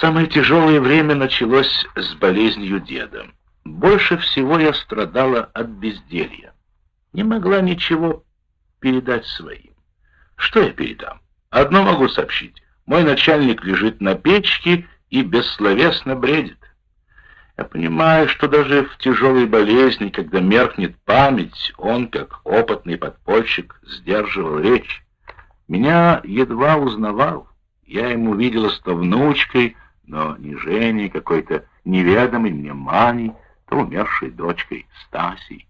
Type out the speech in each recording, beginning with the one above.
Самое тяжелое время началось с болезнью деда. Больше всего я страдала от безделья. Не могла ничего передать своим. Что я передам? Одно могу сообщить. Мой начальник лежит на печке и бессловесно бредит. Я понимаю, что даже в тяжелой болезни, когда меркнет память, он, как опытный подпольщик, сдерживал речь. Меня едва узнавал. Я ему виделась то внучкой, но не Женей, какой-то неведомой мне Маней, то умершей дочкой Стасей.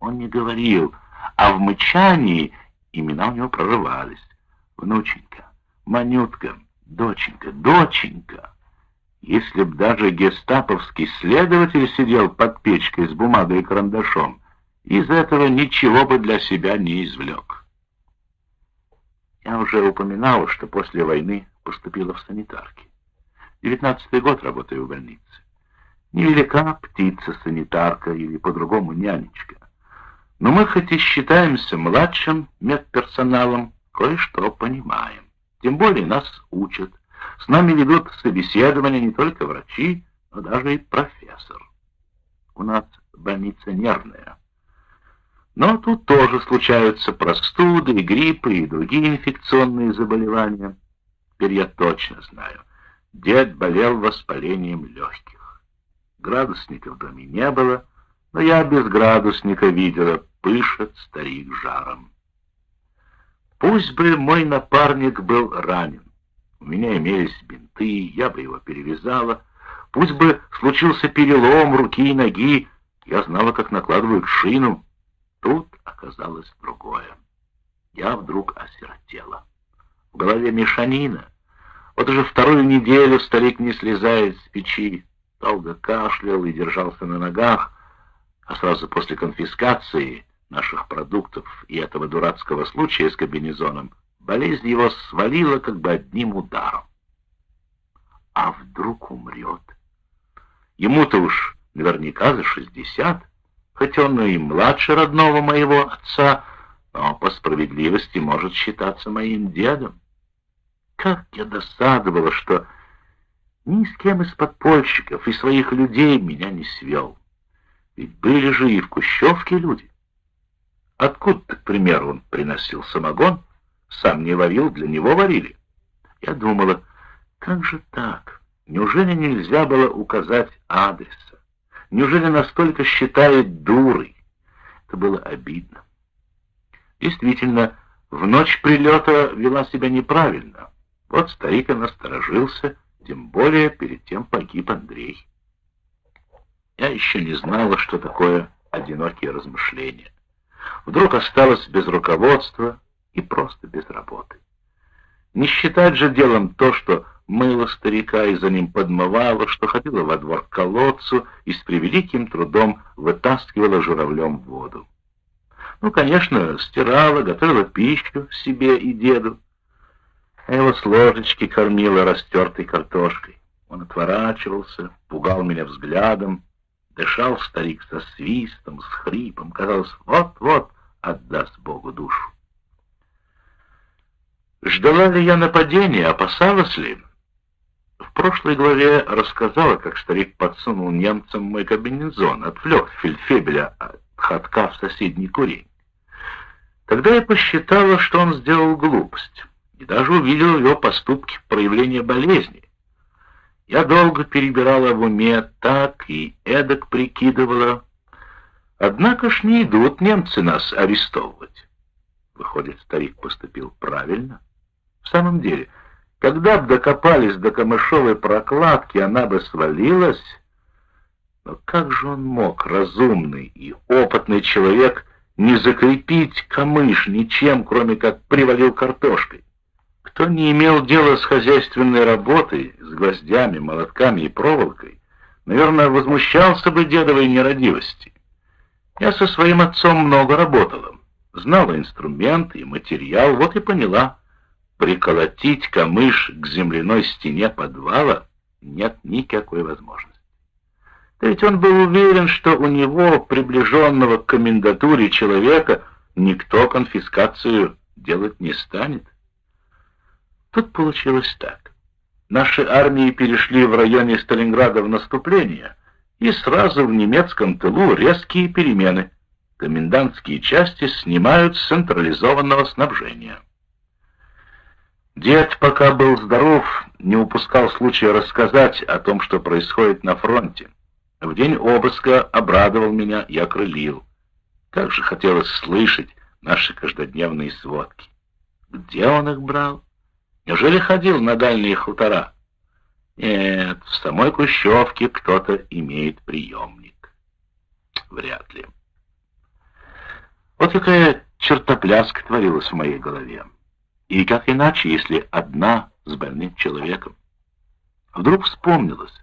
Он не говорил, а в мычании имена у него прорывались. Внученька, Манютка, доченька, доченька. Если б даже гестаповский следователь сидел под печкой с бумагой и карандашом, из этого ничего бы для себя не извлек. Я уже упоминал, что после войны поступила в санитарки. Девятнадцатый год работаю в больнице. Невелика птица-санитарка или по-другому нянечка. Но мы хоть и считаемся младшим медперсоналом, кое-что понимаем. Тем более нас учат. С нами ведут собеседования не только врачи, но даже и профессор. У нас больница нервная. Но тут тоже случаются простуды, гриппы и другие инфекционные заболевания. Теперь я точно знаю. Дед болел воспалением легких. Градусника в доме не было, но я без градусника видела, пышет старик жаром. Пусть бы мой напарник был ранен. У меня имелись бинты, я бы его перевязала. Пусть бы случился перелом руки и ноги, я знала, как накладывают шину. Тут оказалось другое. Я вдруг осиротела. В голове мешанина. Вот уже вторую неделю старик не слезает с печи, долго кашлял и держался на ногах, а сразу после конфискации наших продуктов и этого дурацкого случая с кабинезоном Болезнь его свалила как бы одним ударом. А вдруг умрет? Ему-то уж наверняка за шестьдесят, хоть он и младше родного моего отца, но по справедливости может считаться моим дедом. Как я досадовала, что ни с кем из подпольщиков и своих людей меня не свел. Ведь были же и в Кущевке люди. Откуда, к примеру, он приносил самогон, сам не варил, для него варили. Я думала, как же так? Неужели нельзя было указать адреса? Неужели настолько считает дурой? Это было обидно. Действительно, в ночь прилета вела себя неправильно. Вот старик и насторожился, тем более перед тем погиб Андрей. Я еще не знала, что такое одинокие размышления. Вдруг осталась без руководства, и просто без работы. Не считать же делом то, что мыло старика и за ним подмывало, что ходила во двор к колодцу и с превеликим трудом вытаскивала журавлем воду. Ну, конечно, стирала, готовила пищу себе и деду. А его с ложечки кормила растертой картошкой. Он отворачивался, пугал меня взглядом. Дышал старик со свистом, с хрипом. Казалось, вот-вот отдаст Богу душу. Ждала ли я нападения, опасалась ли? В прошлой главе рассказала, как старик подсунул немцам мой кабинезон, отвлек фельдфебеля от ходка в соседний курень. Тогда я посчитала, что он сделал глупость, и даже увидела в его поступке проявление болезни. Я долго перебирала в уме так и эдак прикидывала. Однако ж не идут немцы нас арестовывать. Выходит, старик поступил правильно. В самом деле, когда б докопались до камышовой прокладки, она бы свалилась. Но как же он мог, разумный и опытный человек, не закрепить камыш ничем, кроме как привалил картошкой? Кто не имел дела с хозяйственной работой, с гвоздями, молотками и проволокой, наверное, возмущался бы дедовой нерадивости. Я со своим отцом много работала, знала инструменты и материал, вот и поняла — приколотить камыш к земляной стене подвала нет никакой возможности. Да ведь он был уверен, что у него, приближенного к комендатуре человека, никто конфискацию делать не станет. Тут получилось так. наши армии перешли в районе Сталинграда в наступление, и сразу в немецком тылу резкие перемены. Комендантские части снимают с централизованного снабжения. Дед, пока был здоров, не упускал случая рассказать о том, что происходит на фронте. В день обыска обрадовал меня и окрылил. Как же хотелось слышать наши каждодневные сводки. Где он их брал? Неужели ходил на дальние хутора? Нет, в самой Кущевке кто-то имеет приемник. Вряд ли. Вот какая чертопляска творилась в моей голове. И как иначе, если одна с больным человеком? Вдруг вспомнилось.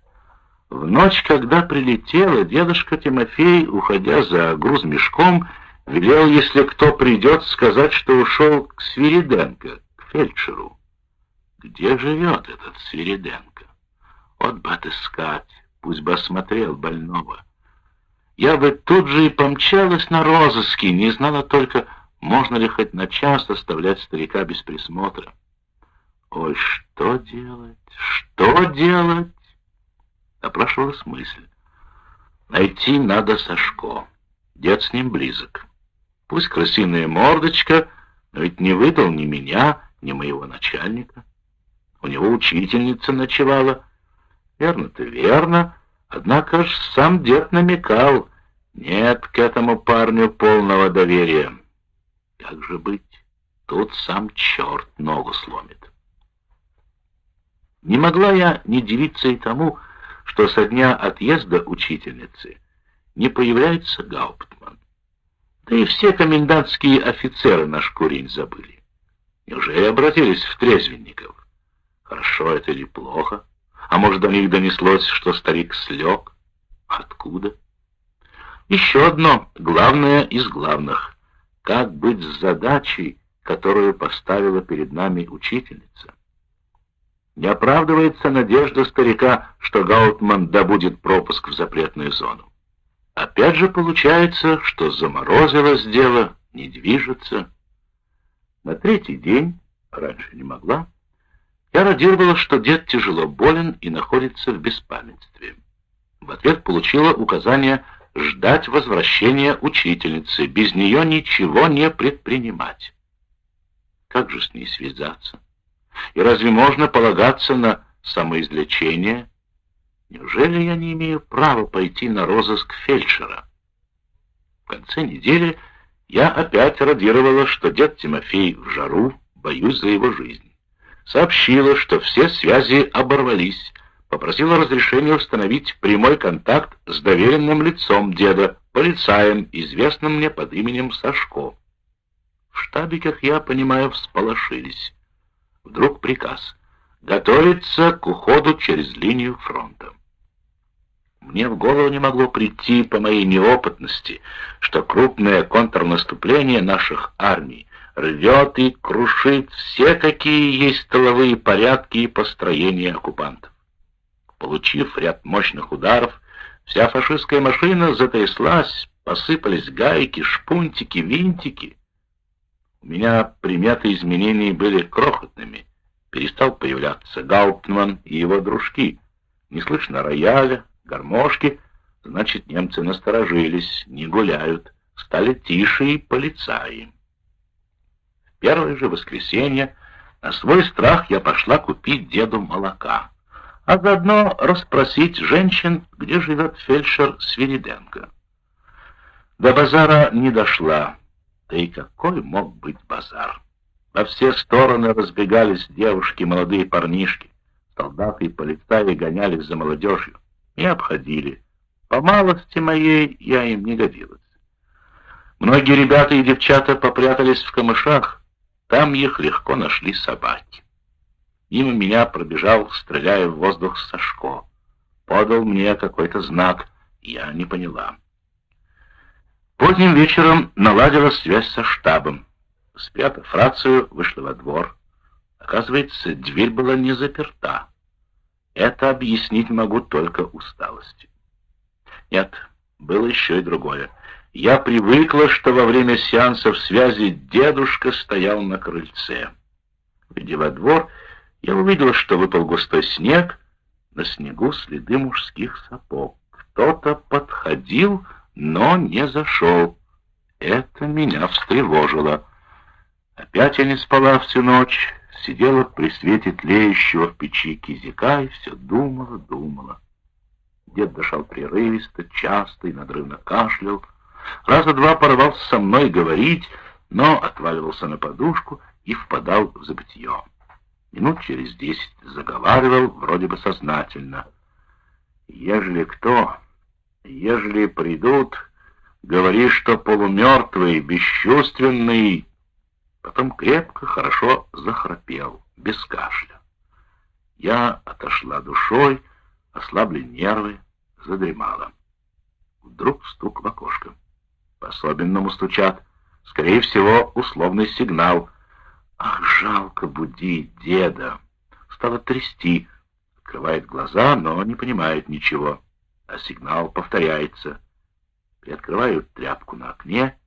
В ночь, когда прилетела, дедушка Тимофей, уходя за груз мешком, велел, если кто придет, сказать, что ушел к Свириденко, к фельдшеру. Где живет этот Свириденко? Вот бы отыскать, пусть бы осмотрел больного. Я бы тут же и помчалась на розыски, не знала только, можно ли хоть на час оставлять старика без присмотра. Ой, что делать? Что делать? Опрашивалась мысль. Найти надо Сашко. Дед с ним близок. Пусть крысиная мордочка, но ведь не выдал ни меня, ни моего начальника. У него учительница ночевала. Верно-то верно, однако ж сам дед намекал, нет к этому парню полного доверия. Как же быть? Тут сам черт ногу сломит. Не могла я не дивиться и тому, что со дня отъезда учительницы не появляется Гауптман. Да и все комендантские офицеры наш курень забыли. Неужели обратились в трезвенников? Хорошо это или плохо? А может, до них донеслось, что старик слег? Откуда? Еще одно, главное из главных. Как быть с задачей, которую поставила перед нами учительница? Не оправдывается надежда старика, что Гаутман добудет пропуск в запретную зону. Опять же получается, что заморозилось дело, не движется. На третий день, раньше не могла, я радировала, что дед тяжело болен и находится в беспамятстве. В ответ получила указание ждать возвращения учительницы, без нее ничего не предпринимать. Как же с ней связаться? И разве можно полагаться на самоизлечение? Неужели я не имею права пойти на розыск фельдшера? В конце недели я опять радировала, что дед Тимофей в жару, боюсь за его жизнь. Сообщила, что все связи оборвались, попросила разрешения установить прямой контакт с доверенным лицом деда, полицаем, известным мне под именем Сашко. В штабе, как я понимаю, всполошились. Вдруг приказ — готовиться к уходу через линию фронта. Мне в голову не могло прийти по моей неопытности, что крупное контрнаступление наших армий рвет и крушит все, какие есть столовые порядки и построения оккупантов. Получив ряд мощных ударов, вся фашистская машина затряслась, посыпались гайки, шпунтики, винтики. У меня приметы изменений были крохотными. Перестал появляться Гауптман и его дружки. Не слышно рояля, гармошки, значит, немцы насторожились, не гуляют, стали тише и полицаи. Первое же воскресенье на свой страх я пошла купить деду молока а заодно расспросить женщин, где живет фельдшер Свириденко. До базара не дошла, да и какой мог быть базар? Во все стороны разбегались девушки, молодые парнишки. Солдаты и полицаи гонялись за молодежью и обходили. По малости моей я им не годилась. Многие ребята и девчата попрятались в камышах, там их легко нашли собаки. Мимо меня пробежал, стреляя в воздух Сашко. Подал мне какой-то знак, я не поняла. Поздним вечером наладила связь со штабом. Спрятав рацию, вышла во двор. Оказывается, дверь была не заперта. Это объяснить могу только усталостью. Нет, было еще и другое. Я привыкла, что во время сеансов связи дедушка стоял на крыльце. Выйдя во двор, Я увидел, что выпал густой снег, на снегу следы мужских сапог. Кто-то подходил, но не зашел. Это меня встревожило. Опять я не спала всю ночь, сидела при свете тлеющего в печи кизика и все думала, думала. Дед дышал прерывисто, часто и надрывно кашлял. Раза два порвался со мной говорить, но отваливался на подушку и впадал в забытье. Минут через десять заговаривал, вроде бы сознательно. «Ежели кто, ежели придут, говори, что полумертвый, бесчувственный...» Потом крепко, хорошо захрапел, без кашля. Я отошла душой, ослабли нервы, задремала. Вдруг стук в окошко. По-особенному стучат. Скорее всего, условный сигнал. Ах, жалко будить деда. Стало трясти. Открывает глаза, но не понимает ничего. А сигнал повторяется. Приоткрываю тряпку на окне,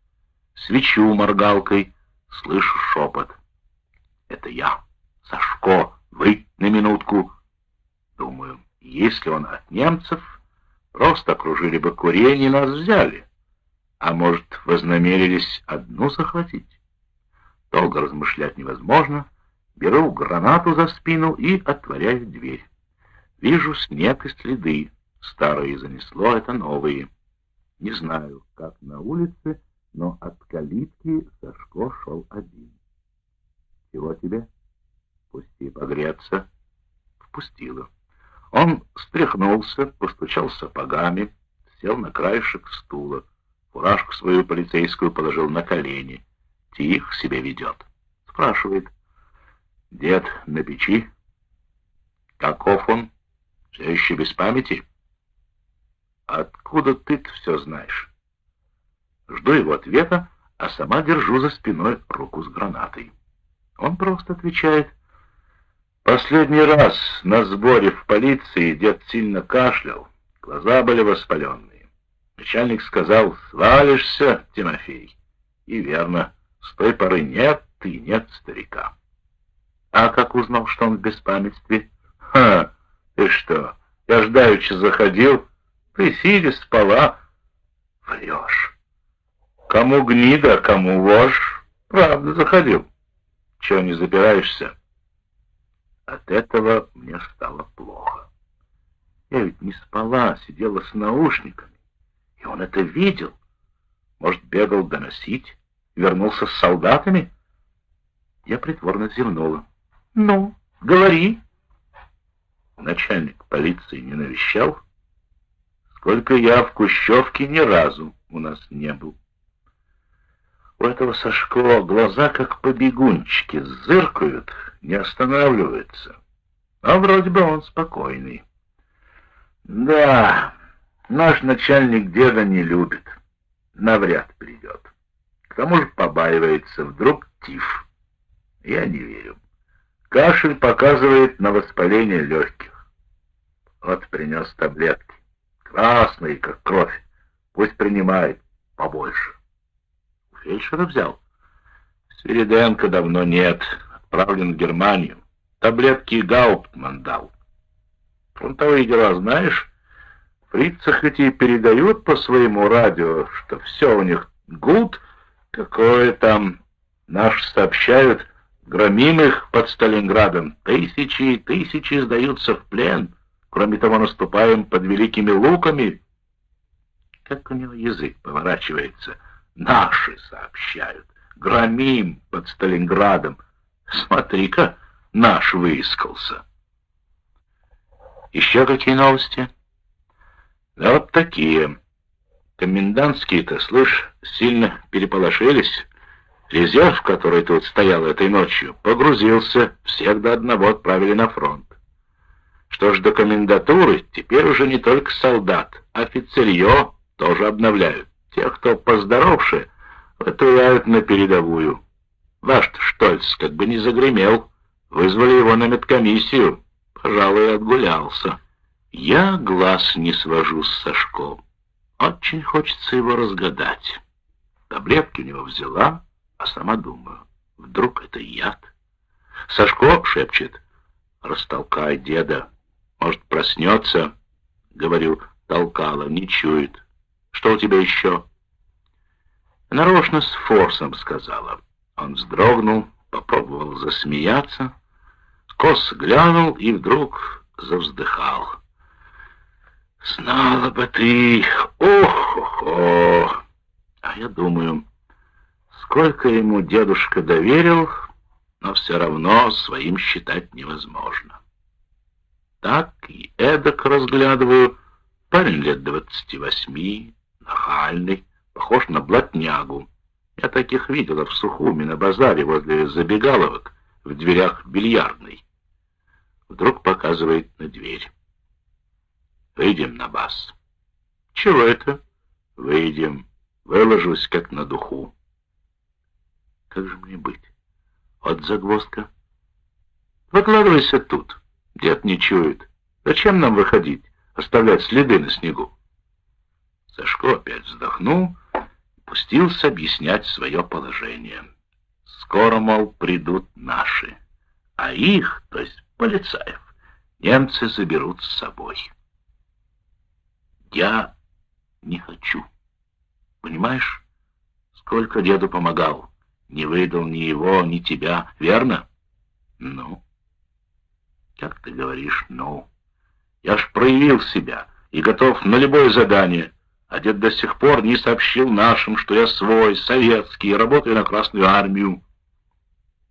свечу моргалкой, слышу шепот. Это я, Сашко, вы на минутку. Думаю, если он от немцев, просто окружили бы курение и нас взяли. А может, вознамерились одну захватить? Долго размышлять невозможно. Беру гранату за спину и отворяю дверь. Вижу снег и следы. Старые занесло, это новые. Не знаю, как на улице, но от калитки Сашко шел один. «Чего тебе?» «Пусти погреться». Впустила. Он встряхнулся, постучал сапогами, сел на краешек стула, фуражку свою полицейскую положил на колени. Тих себя ведет. Спрашивает. Дед на печи? Каков он? Все еще без памяти? Откуда ты все знаешь? Жду его ответа, а сама держу за спиной руку с гранатой. Он просто отвечает — Последний раз на сборе в полиции дед сильно кашлял, глаза были воспаленные. Начальник сказал, свалишься, Тимофей. И верно, с той поры нет ты, нет старика. А как узнал, что он в беспамятстве? Ха, ты что, я ждаючи заходил, ты сидя спала. Врешь. Кому гнида, кому вошь, правда заходил. Чего не забираешься? От этого мне стало плохо. Я ведь не спала, сидела с наушниками, и он это видел. Может, бегал доносить, вернулся с солдатами? Я притворно зевнула. «Ну, говори». Начальник полиции не навещал. Сколько я в Кущевке ни разу у нас не был. У этого Сашко глаза как побегунчики, зыркают, не останавливается. А вроде бы он спокойный. Да, наш начальник деда не любит. Навряд придет. К тому же побаивается, вдруг тиф. Я не верю. Кашель показывает на воспаление легких. Вот принес таблетки. Красные, как кровь. Пусть принимает побольше фельдшера взял. Свириденко давно нет, отправлен в Германию. Таблетки Гауптман дал. Фронтовые дела знаешь? Фрицы хоть и передают по своему радио, что все у них гуд, какое там, наш сообщают, громим их под Сталинградом. Тысячи и тысячи сдаются в плен. Кроме того, наступаем под великими луками. Как у него язык поворачивается — Наши сообщают. Громим под Сталинградом. Смотри-ка, наш выискался. Еще какие новости? Да вот такие. Комендантские-то, слышь, сильно переполошились. Резерв, который тут стоял этой ночью, погрузился, всех до одного отправили на фронт. Что ж до комендатуры, теперь уже не только солдат, офицерье тоже обновляют. Тех, кто поздоровше, отправляют на передовую. Ваш Штольц как бы не загремел. Вызвали его на медкомиссию. Пожалуй, отгулялся. Я глаз не свожу с Сашком. Очень хочется его разгадать. Таблетки у него взяла, а сама думаю, вдруг это яд. Сашко шепчет, Растолкай деда. Может, проснется? Говорю, толкала, не чует. Что у тебя еще? Нарочно с форсом сказала. Он вздрогнул, попробовал засмеяться, кос глянул и вдруг завздыхал. «Знала бы ты! Ох-хо-хо!» А я думаю, сколько ему дедушка доверил, но все равно своим считать невозможно. Так и эдак разглядываю. Парень лет двадцати восьми, нахальный, похож на блатнягу. Я таких видела в Сухуме на базаре возле забегаловок в дверях бильярдной. Вдруг показывает на дверь. Выйдем на бас. Чего это? Выйдем. Выложусь, как на духу. Как же мне быть? Вот загвоздка. Выкладывайся тут. Дед не чует. Зачем нам выходить, оставлять следы на снегу? Сашко опять вздохнул и пустился объяснять свое положение. Скоро, мол, придут наши, а их, то есть полицаев, немцы заберут с собой. Я не хочу. Понимаешь, сколько деду помогал. Не выдал ни его, ни тебя, верно? Ну, как ты говоришь, ну. Я ж проявил себя и готов на любое задание. А дед до сих пор не сообщил нашим, что я свой, советский, работаю на Красную Армию.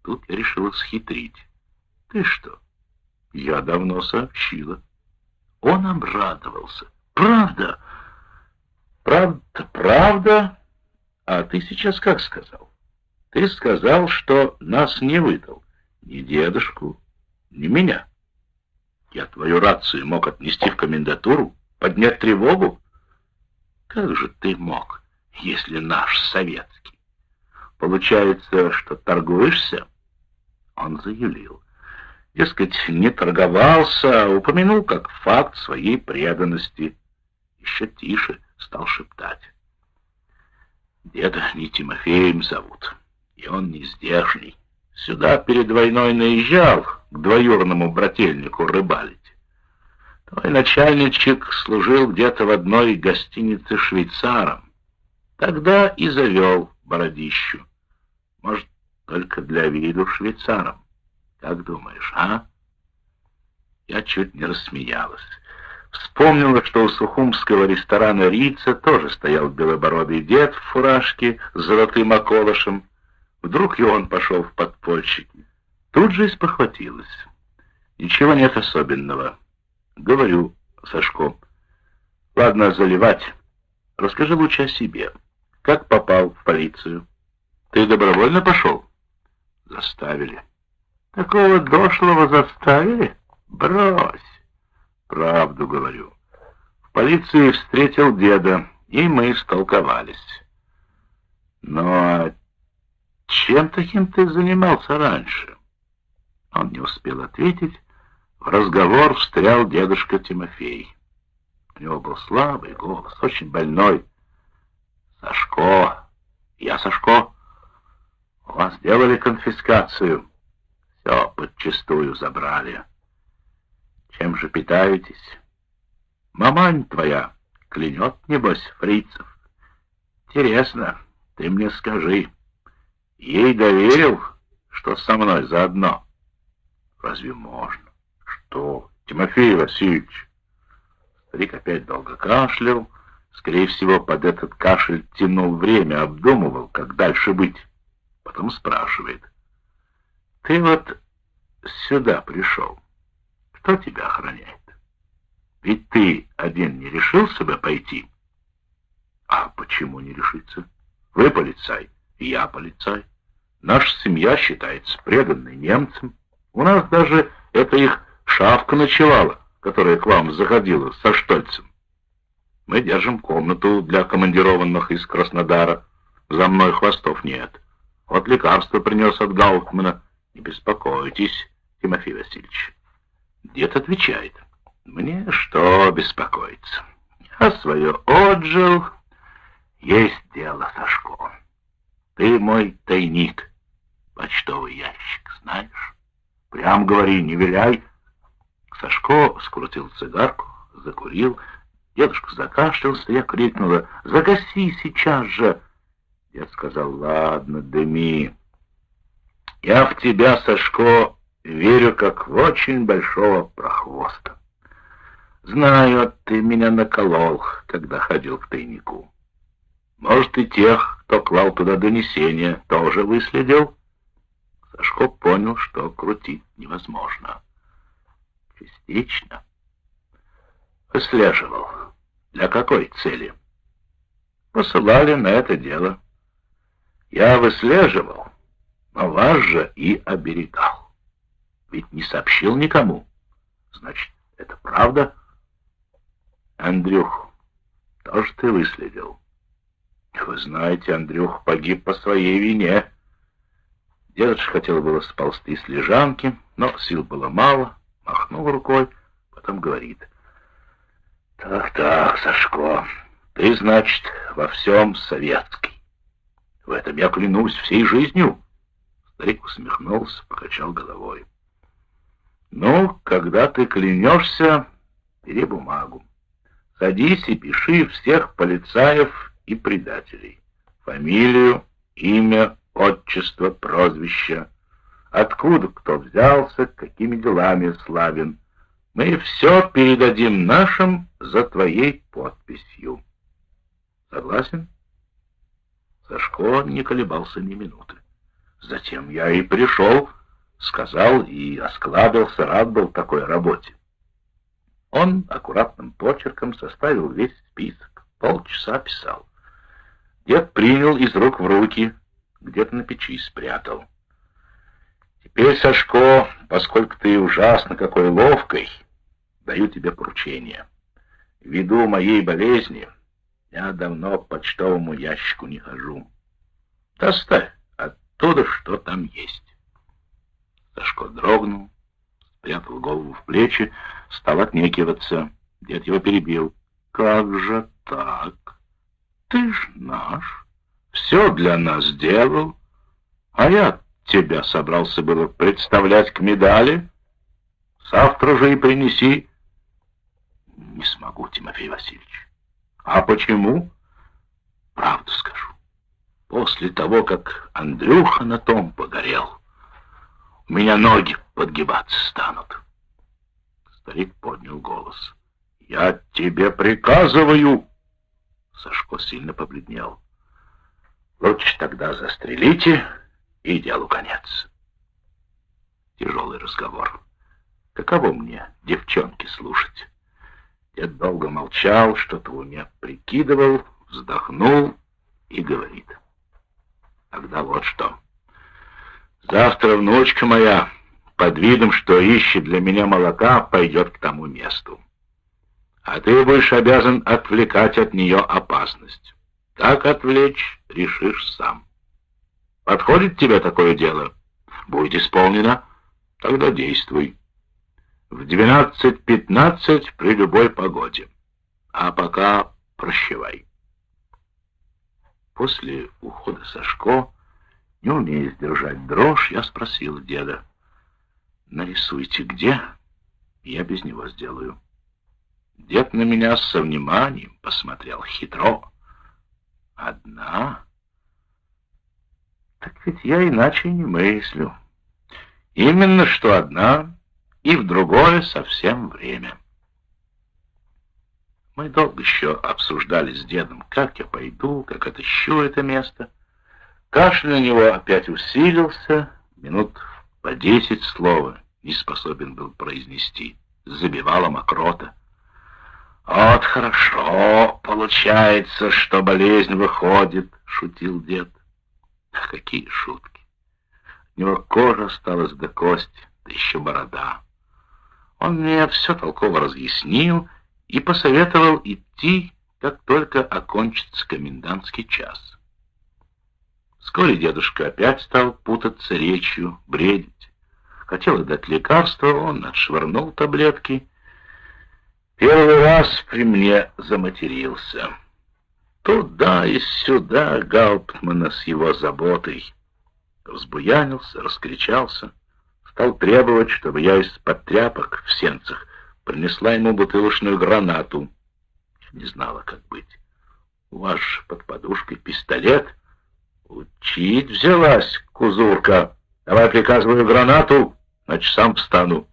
Тут я решила схитрить. Ты что? Я давно сообщила. Он обрадовался. Правда? Правда, правда? А ты сейчас как сказал? Ты сказал, что нас не выдал. Ни дедушку, ни меня. Я твою рацию мог отнести в комендатуру, поднять тревогу? Как же ты мог, если наш советский? Получается, что торгуешься? Он заявил. Дескать, не торговался, а упомянул как факт своей преданности. Еще тише стал шептать. Деда не Тимофеем зовут, и он не здешний. Сюда перед войной наезжал к двоюрному брательнику рыбалить. Твой начальничек служил где-то в одной гостинице швейцаром. Тогда и завел бородищу. Может, только для виду швейцаром. Как думаешь, а? Я чуть не рассмеялась. Вспомнила, что у сухумского ресторана «Рица» тоже стоял белобородый дед в фуражке с золотым околышем. Вдруг и он пошел в подпольщики. Тут же испохватилась. Ничего нет особенного. Говорю Сашко. Ладно, заливать. Расскажи лучше о себе. Как попал в полицию? Ты добровольно пошел? Заставили. Такого дошлого заставили? Брось. Правду говорю. В полиции встретил деда, и мы столковались. Но чем таким ты занимался раньше? Он не успел ответить. В разговор встрял дедушка Тимофей. У него был слабый голос, очень больной. «Сашко! Я Сашко! У вас сделали конфискацию. Все подчистую забрали. Чем же питаетесь? Мамань твоя клянет, небось, фрицев. Интересно, ты мне скажи, ей доверил, что со мной заодно?» Разве можно? Что, Тимофей Васильевич? Старик опять долго кашлял. Скорее всего, под этот кашель тянул время, обдумывал, как дальше быть. Потом спрашивает. Ты вот сюда пришел. Кто тебя охраняет? Ведь ты один не решил себя пойти? А почему не решиться? Вы полицай, я полицай. Наша семья считается преданной немцам. У нас даже это их шавка ночевала, которая к вам заходила со Штольцем. Мы держим комнату для командированных из Краснодара. За мной хвостов нет. Вот лекарство принес от Гаутмана. Не беспокойтесь, Тимофей Васильевич. Дед отвечает. Мне что беспокоиться? Я свое отжил. Есть дело, Сашко. Ты мой тайник. Почтовый ящик, знаешь? Прям говори, не виляй, Сашко скрутил цигарку, закурил. Дедушка закашлялся, я крикнула «Загаси сейчас же!» Дед сказал «Ладно, дыми». Я в тебя, Сашко, верю, как в очень большого прохвоста. Знаю, ты меня наколол, когда ходил к тайнику. Может, и тех, кто клал туда донесение, тоже выследил? Сашко понял, что крутить невозможно. Частично. Выслеживал. Для какой цели? Посылали на это дело. Я выслеживал, но вас же и оберегал. Ведь не сообщил никому. Значит, это правда? Андрюх, тоже ты выследил. Вы знаете, Андрюх погиб по своей вине. Дедушка хотел было сползти с лежанки, но сил было мало, махнул рукой, потом говорит. «Так-так, Сашко, ты, значит, во всем советский. В этом я клянусь всей жизнью». Старик усмехнулся, покачал головой. «Ну, когда ты клянешься, бери бумагу. Садись и пиши всех полицаев и предателей. Фамилию, имя, отчество, прозвище. Откуда кто взялся, какими делами славен. Мы все передадим нашим за твоей подписью. Согласен?» Сашко не колебался ни минуты. Затем я и пришел, сказал и осклабился, рад был такой работе. Он аккуратным почерком составил весь список, полчаса писал. Дед принял из рук в руки, где-то на печи спрятал. Теперь, Сашко, поскольку ты ужасно какой ловкой, даю тебе поручение. Ввиду моей болезни я давно к почтовому ящику не хожу. Доставь оттуда, что там есть. Сашко дрогнул, спрятал голову в плечи, стал отнекиваться. Дед его перебил. «Как же так? Ты ж наш, все для нас делал, а я тебя собрался было представлять к медали. Завтра же и принеси». «Не смогу, Тимофей Васильевич». «А почему?» «Правду скажу после того, как Андрюха на том погорел. У меня ноги подгибаться станут. Старик поднял голос. «Я тебе приказываю!» Сашко сильно побледнел. «Лучше тогда застрелите, и делу конец». Тяжелый разговор. Каково мне, девчонки, слушать? Дед долго молчал, что-то в уме прикидывал, вздохнул и говорит. Тогда вот что. Завтра внучка моя, под видом, что ищет для меня молока, пойдет к тому месту. А ты будешь обязан отвлекать от нее опасность. Как отвлечь, решишь сам. Подходит тебе такое дело? Будет исполнено? Тогда действуй. В двенадцать-пятнадцать при любой погоде. А пока прощевай. После ухода Сашко, не умея сдержать дрожь, я спросил деда, «Нарисуйте где, я без него сделаю». Дед на меня со вниманием посмотрел хитро. «Одна?» Так ведь я иначе не мыслю. Именно что одна, и в другое совсем время. Мы долго еще обсуждали с дедом, как я пойду, как отыщу это место. Кашель на него опять усилился, минут по десять слова не способен был произнести. Забивала мокрота. «Вот хорошо получается, что болезнь выходит», — шутил дед. Какие шутки! У него кожа осталась до кости, да еще борода. Он мне все толково разъяснил, — и посоветовал идти, как только окончится комендантский час. Вскоре дедушка опять стал путаться речью, бредить. Хотел дать лекарство, он отшвырнул таблетки. Первый раз при мне заматерился. Туда и сюда Гауптмана с его заботой. Взбуянился, раскричался, стал требовать, чтобы я из-под тряпок в сенцах принесла ему бутылочную гранату. Не знала, как быть. У вас под подушкой пистолет. Учить взялась, кузурка. Давай приказываю гранату, значит, сам встану.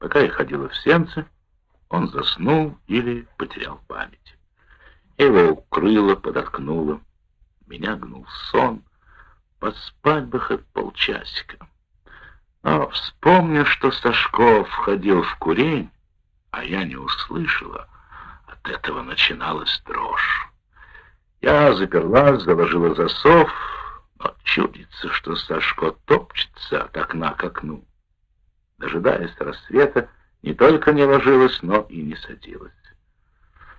Пока я ходила в сенце, он заснул или потерял память. Его укрыла, подоткнула. Меня гнул сон. Поспать бы хоть полчасика. Но вспомнив, что Сашков входил в курень, а я не услышала, от этого начиналась дрожь. Я заперлась, заложила засов, но чудится, что Сашко топчется от окна к окну. Дожидаясь рассвета, не только не ложилась, но и не садилась.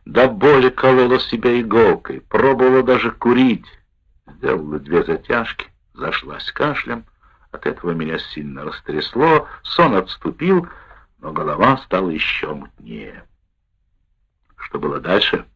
До боли колола себя иголкой, пробовала даже курить. Сделала две затяжки, зашлась кашлем. От этого меня сильно растрясло, сон отступил, но голова стала еще мутнее. Что было дальше?